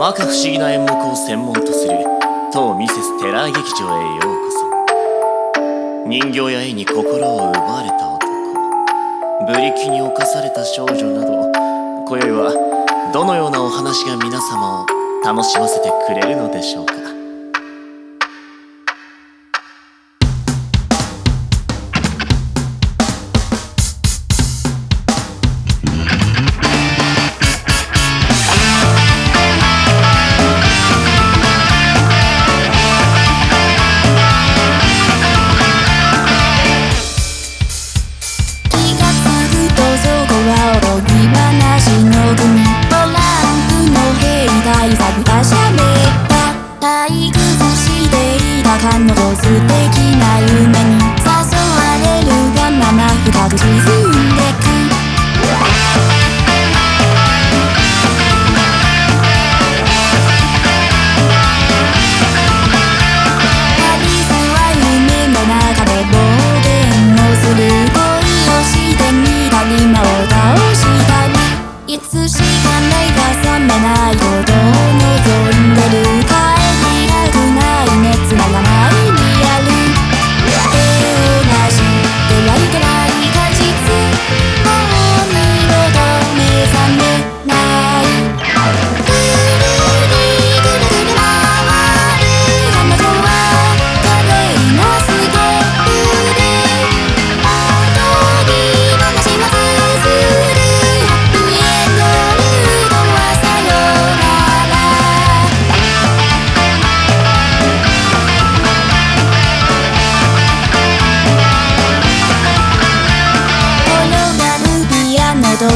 摩訶不思議な演目を専門とする当ミセステラー劇場へようこそ。人形や絵に心を奪われた男。ブリキに侵された少女など今宵はどのようなお話が皆様を楽しませてくれるのでしょうか。たかの素敵な夢に誘われるがまま深く気づい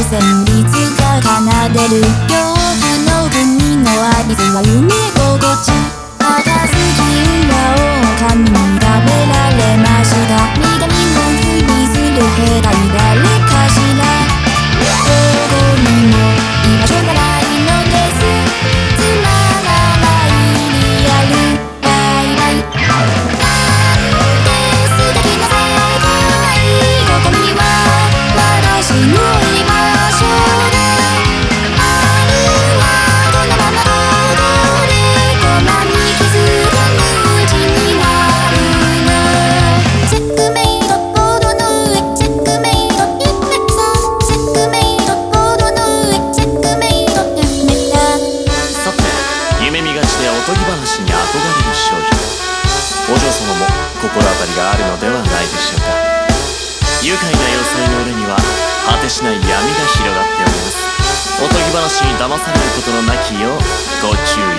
旋律が奏でる恐怖の国のアリスは夢へ心地。また好きな王神。愉快な妖精の裏には果てしない闇が広がっております。おとぎ話に騙されることのなきようご注意